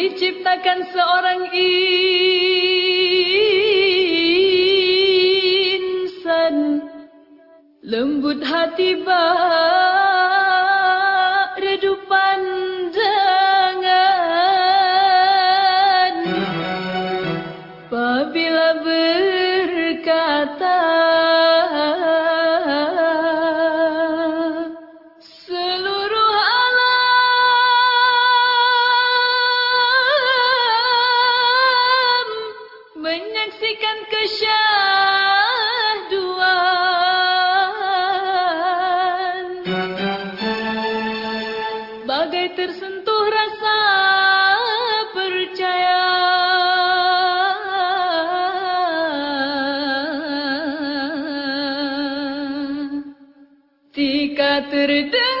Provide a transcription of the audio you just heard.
diciptakan seorang insan. Lembut hati bak yatırdım